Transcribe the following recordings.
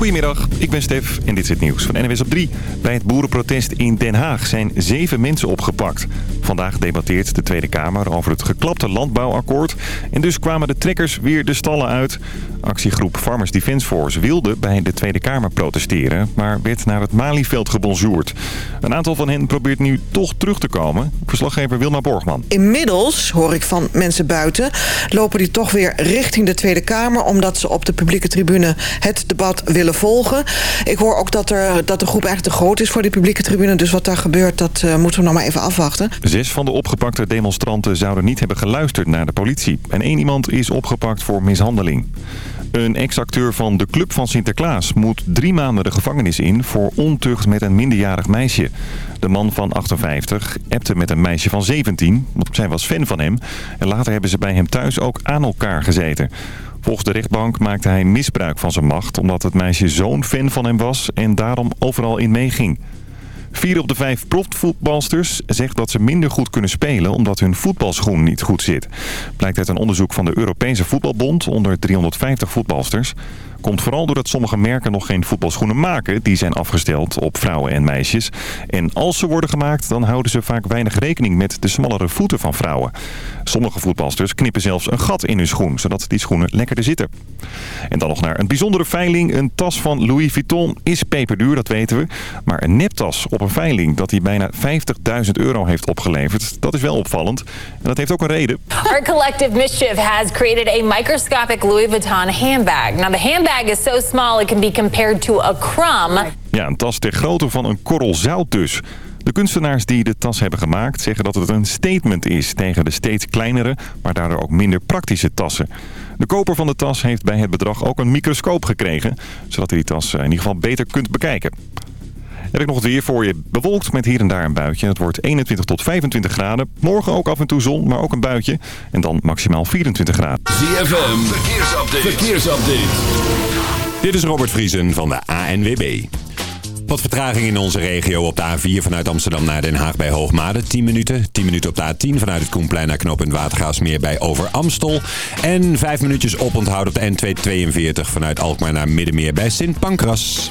Goedemiddag, ik ben Stef en dit is het nieuws van NWS op 3. Bij het boerenprotest in Den Haag zijn zeven mensen opgepakt. Vandaag debatteert de Tweede Kamer over het geklapte landbouwakkoord. En dus kwamen de trekkers weer de stallen uit. Actiegroep Farmers Defence Force wilde bij de Tweede Kamer protesteren... maar werd naar het Malieveld gebonjourd. Een aantal van hen probeert nu toch terug te komen. Verslaggever Wilma Borgman. Inmiddels, hoor ik van mensen buiten... lopen die toch weer richting de Tweede Kamer... omdat ze op de publieke tribune het debat willen volgen. Ik hoor ook dat, er, dat de groep eigenlijk te groot is voor die publieke tribune. Dus wat daar gebeurt, dat uh, moeten we nog maar even afwachten. Zes van de opgepakte demonstranten zouden niet hebben geluisterd naar de politie. En één iemand is opgepakt voor mishandeling. Een ex-acteur van de Club van Sinterklaas moet drie maanden de gevangenis in voor ontucht met een minderjarig meisje. De man van 58 appte met een meisje van 17, want zij was fan van hem. En later hebben ze bij hem thuis ook aan elkaar gezeten. Volgens de rechtbank maakte hij misbruik van zijn macht... omdat het meisje zo'n fan van hem was en daarom overal in meeging. Vier op de vijf profvoetbalsters zegt dat ze minder goed kunnen spelen... omdat hun voetbalschoen niet goed zit. Blijkt uit een onderzoek van de Europese Voetbalbond onder 350 voetbalsters. Komt vooral doordat sommige merken nog geen voetbalschoenen maken. Die zijn afgesteld op vrouwen en meisjes. En als ze worden gemaakt, dan houden ze vaak weinig rekening met de smallere voeten van vrouwen. Sommige voetbalsters knippen zelfs een gat in hun schoen, zodat die schoenen lekkerder zitten. En dan nog naar een bijzondere veiling. Een tas van Louis Vuitton is peperduur, dat weten we. Maar een neptas op een veiling dat hij bijna 50.000 euro heeft opgeleverd, dat is wel opvallend. En dat heeft ook een reden. Our collective mischief has created a microscopic Louis Vuitton handbag. Now the handbag is so small it can be compared to a crumb. Ja, een tas ter grootte van een korrel zout dus. De kunstenaars die de tas hebben gemaakt zeggen dat het een statement is tegen de steeds kleinere, maar daardoor ook minder praktische tassen. De koper van de tas heeft bij het bedrag ook een microscoop gekregen, zodat hij die tas in ieder geval beter kunt bekijken. Heb ik nog het weer voor je. Bewolkt met hier en daar een buitje. Het wordt 21 tot 25 graden. Morgen ook af en toe zon, maar ook een buitje. En dan maximaal 24 graden. ZFM, verkeersupdate. verkeersupdate. Dit is Robert Vriesen van de ANWB. Wat vertraging in onze regio op de A4 vanuit Amsterdam naar Den Haag bij Hoogmade. 10 minuten. 10 minuten op de A10 vanuit het Koenplein naar knooppunt Watergaasmeer bij Over Amstel. En 5 minuutjes oponthoud op de N242 vanuit Alkmaar naar Middenmeer bij Sint Pancras.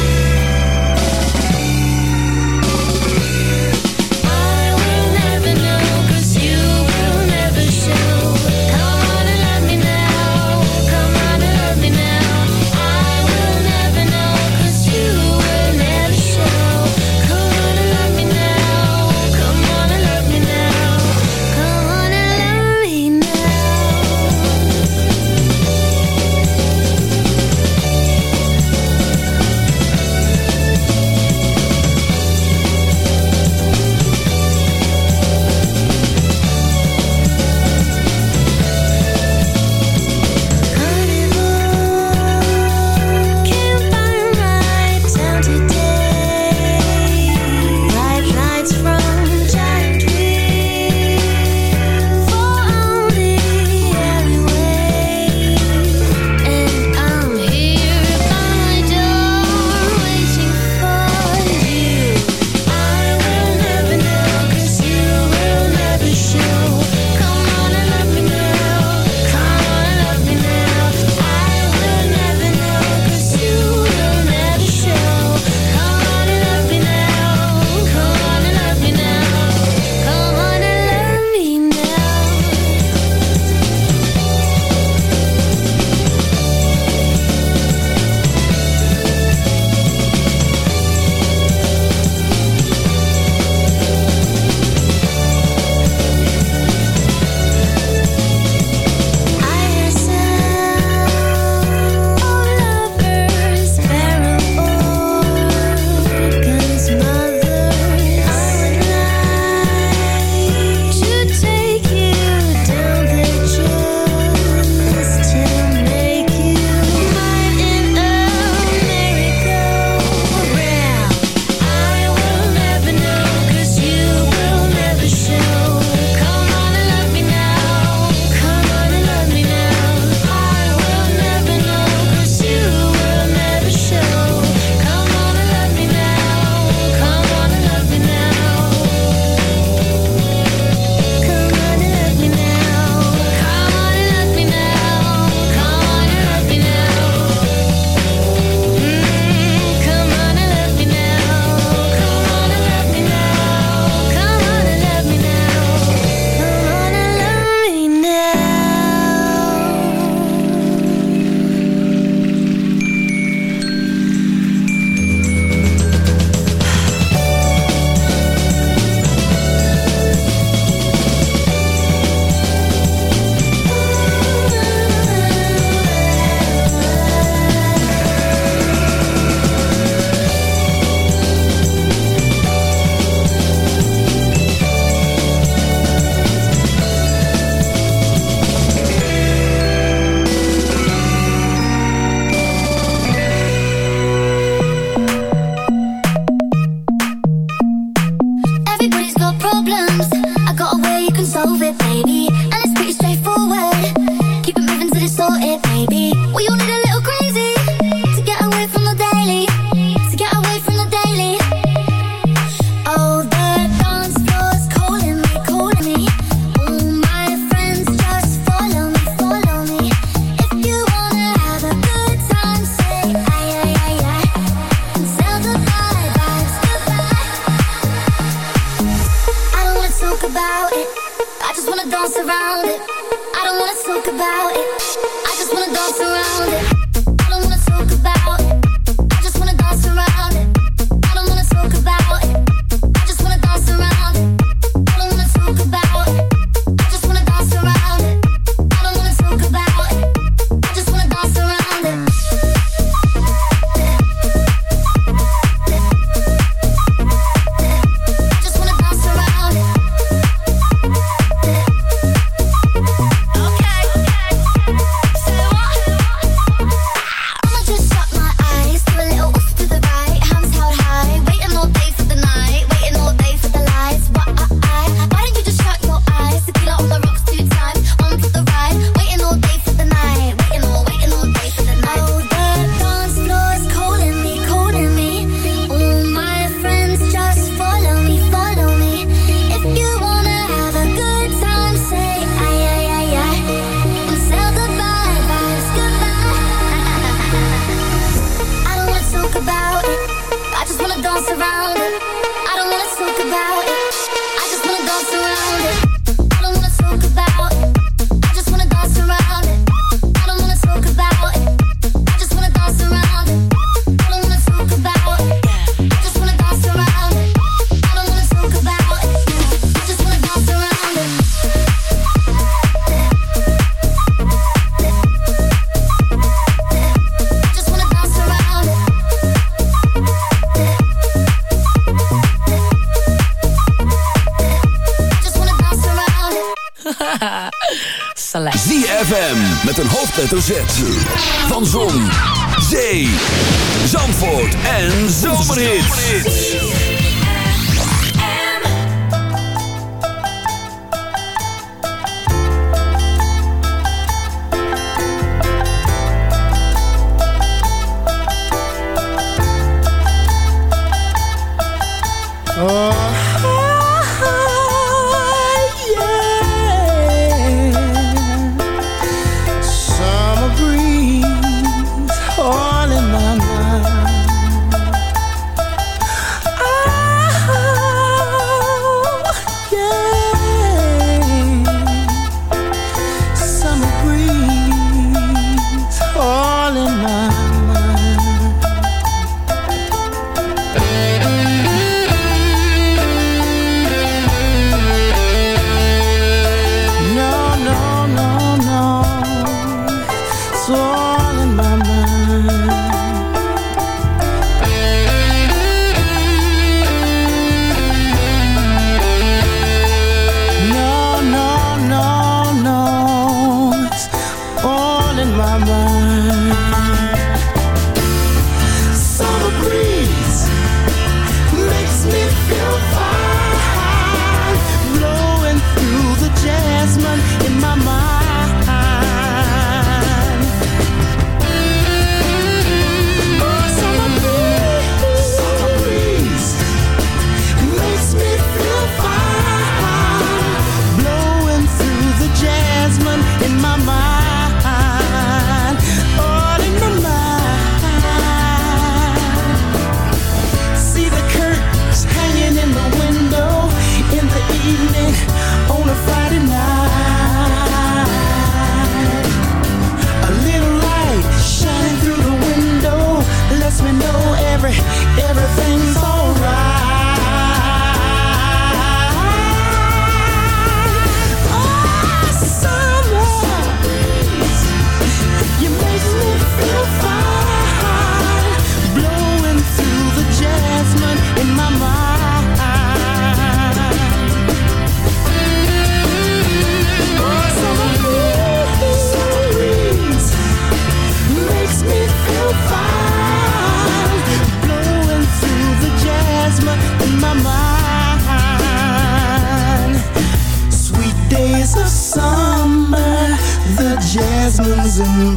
Hoofdletter Z.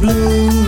blue.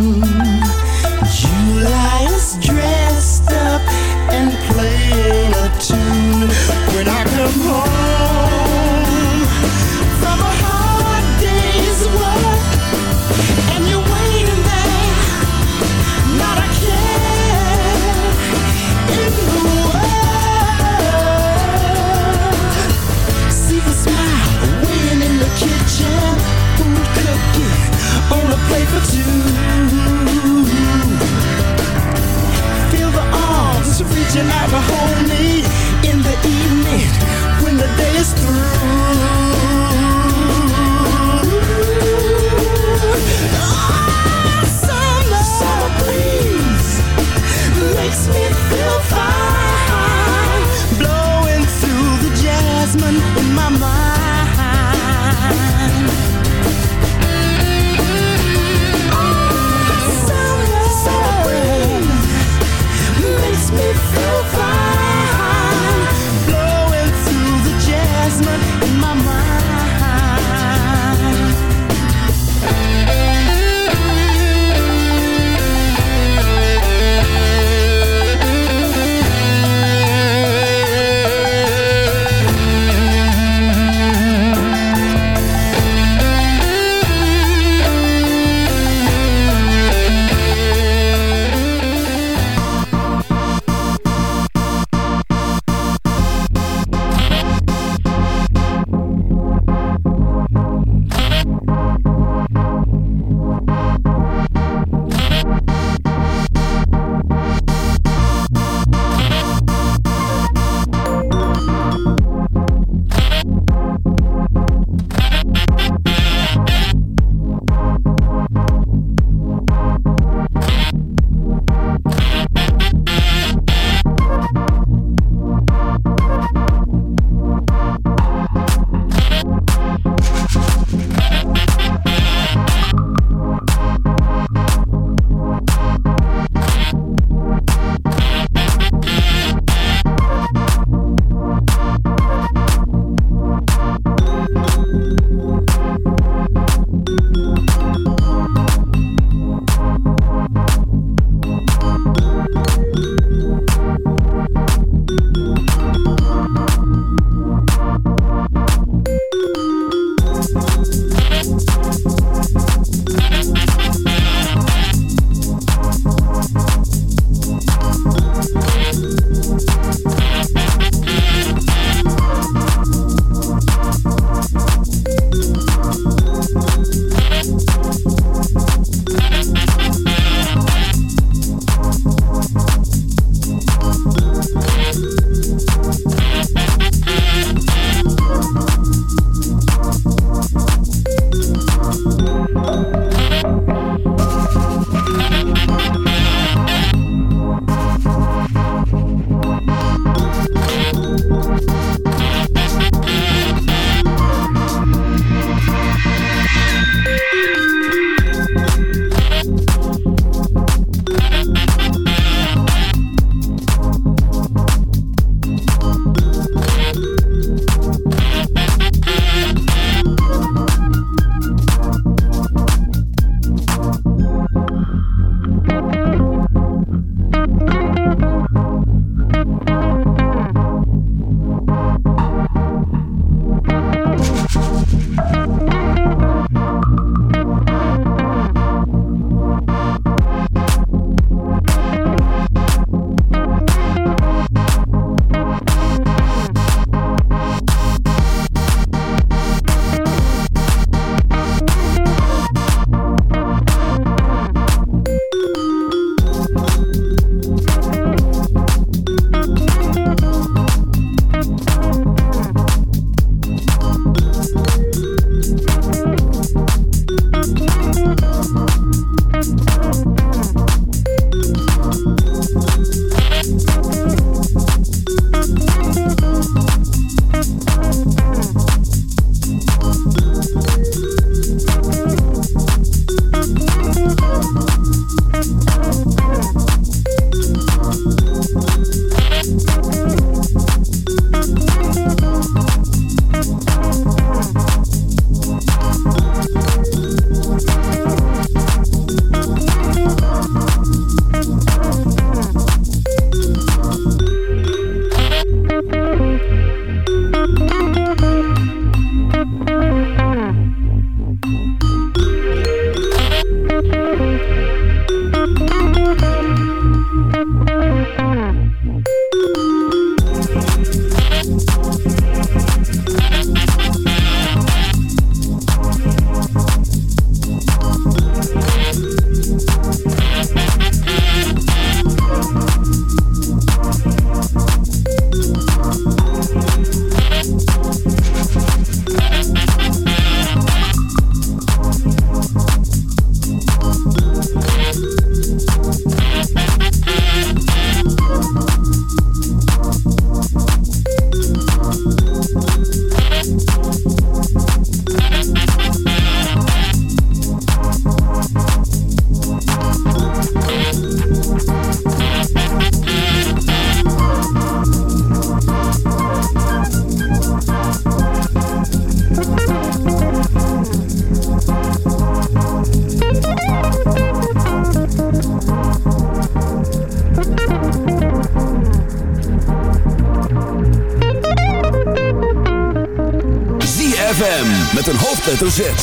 Hoofdletter Z.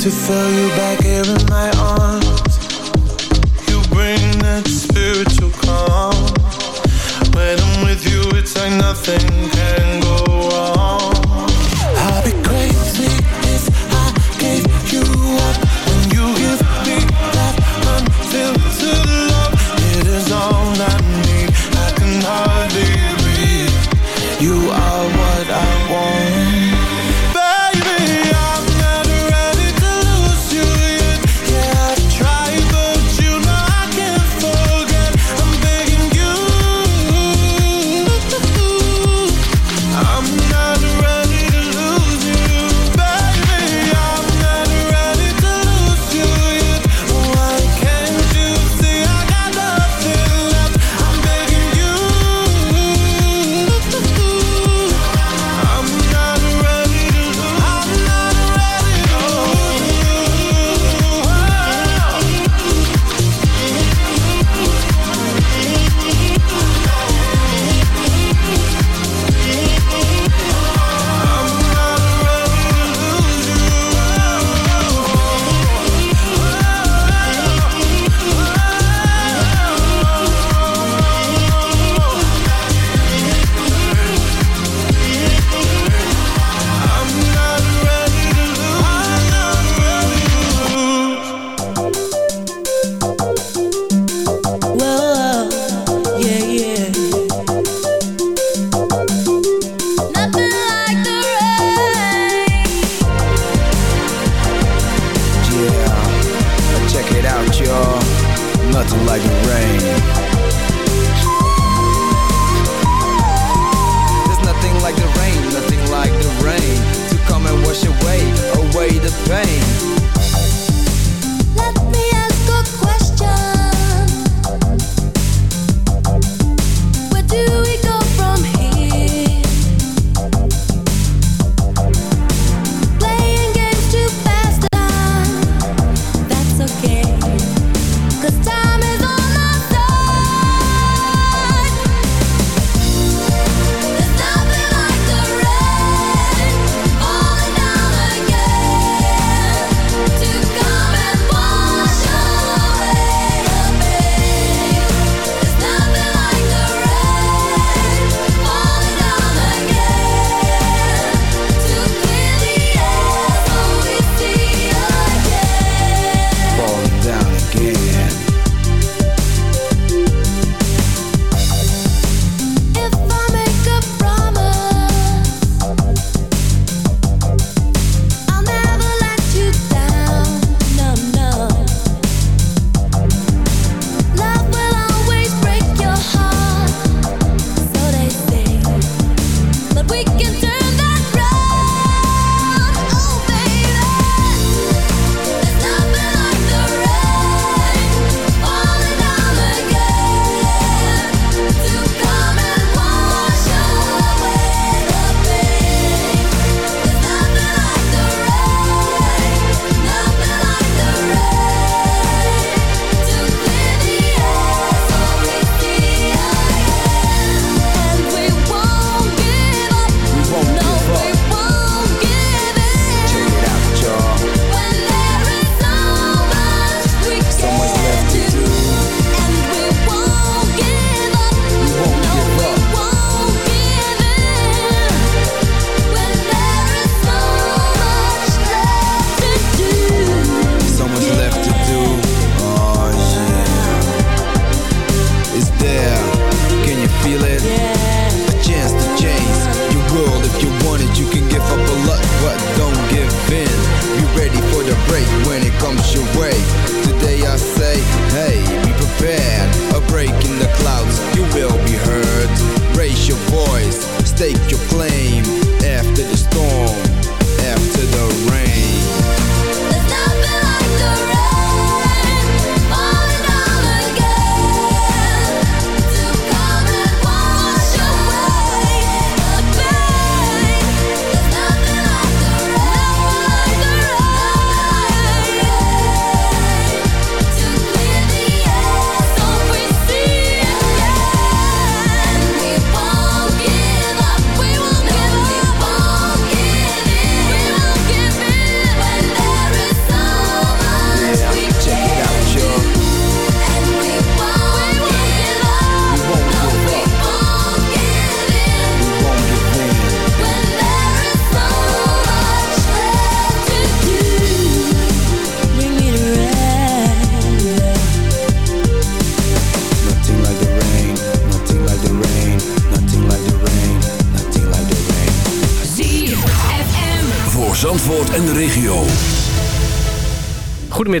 to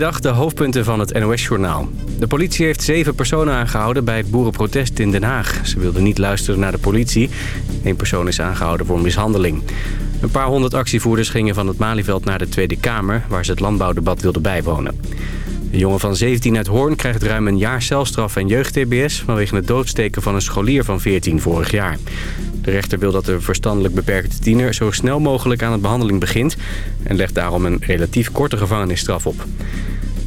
De hoofdpunten van het NOS-journaal. De politie heeft zeven personen aangehouden bij het boerenprotest in Den Haag. Ze wilden niet luisteren naar de politie. Eén persoon is aangehouden voor mishandeling. Een paar honderd actievoerders gingen van het Malieveld naar de Tweede Kamer... waar ze het landbouwdebat wilden bijwonen. Een jongen van 17 uit Hoorn krijgt ruim een jaar celstraf en jeugd-TBS... vanwege het doodsteken van een scholier van 14 vorig jaar. De rechter wil dat de verstandelijk beperkte tiener zo snel mogelijk aan het behandeling begint... en legt daarom een relatief korte gevangenisstraf op.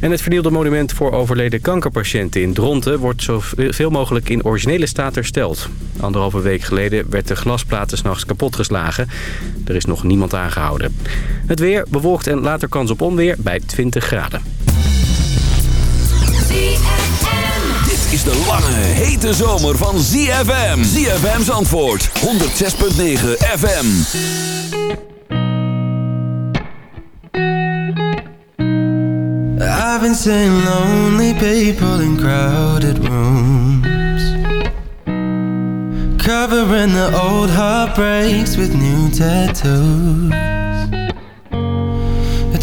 En het vernielde monument voor overleden kankerpatiënten in Dronten... wordt zoveel mogelijk in originele staat hersteld. Anderhalve week geleden werd de glasplaten s'nachts kapotgeslagen. Er is nog niemand aangehouden. Het weer bewolkt en later kans op onweer bij 20 graden. Is de lange, hete zomer van ZFM. ZFM's antwoord, 106.9 FM. I've been seeing lonely people in crowded rooms Covering the old heartbreaks with new tattoos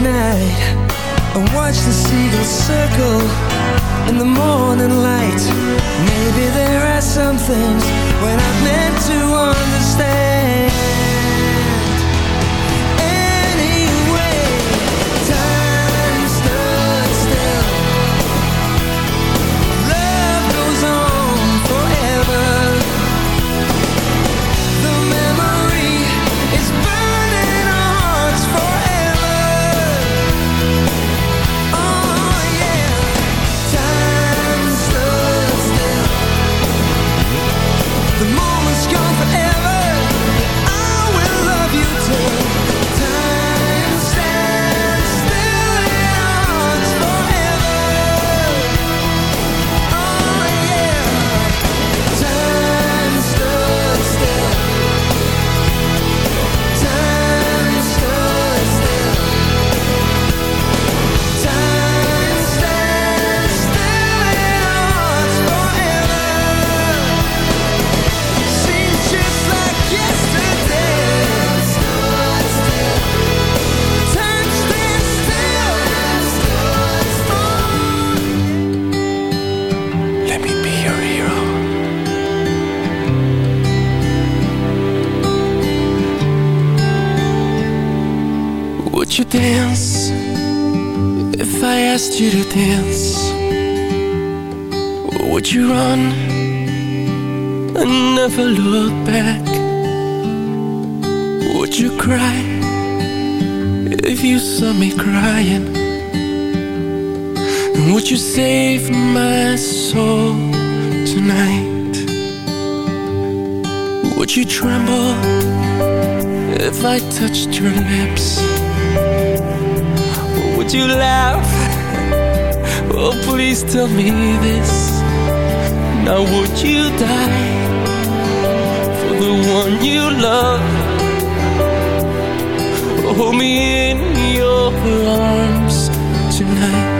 midnight and watch the seagulls circle in the morning light. Maybe there are some things when I'm meant to understand. person love Hold me in your arms tonight.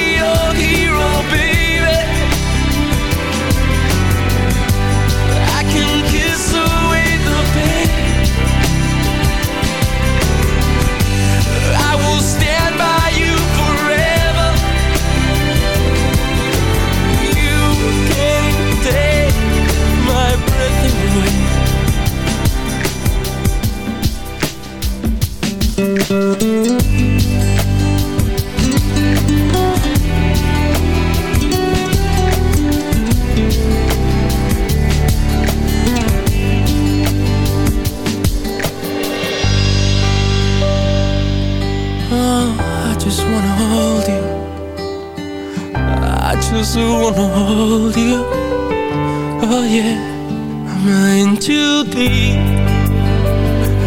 I just wanna hold you Oh yeah I'm in too deep?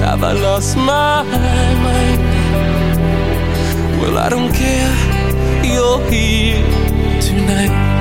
Have I lost my mind? Well I don't care You're here tonight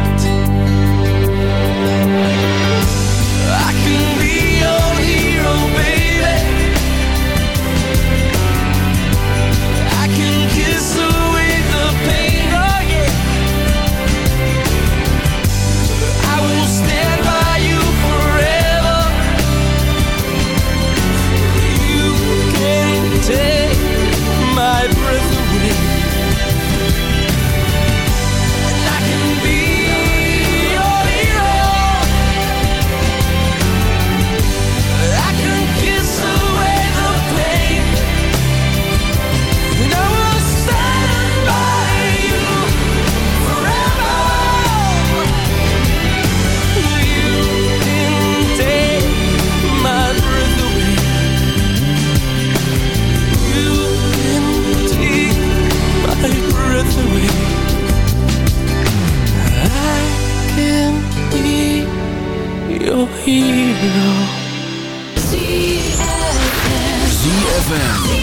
hero. ZFM. ZFM.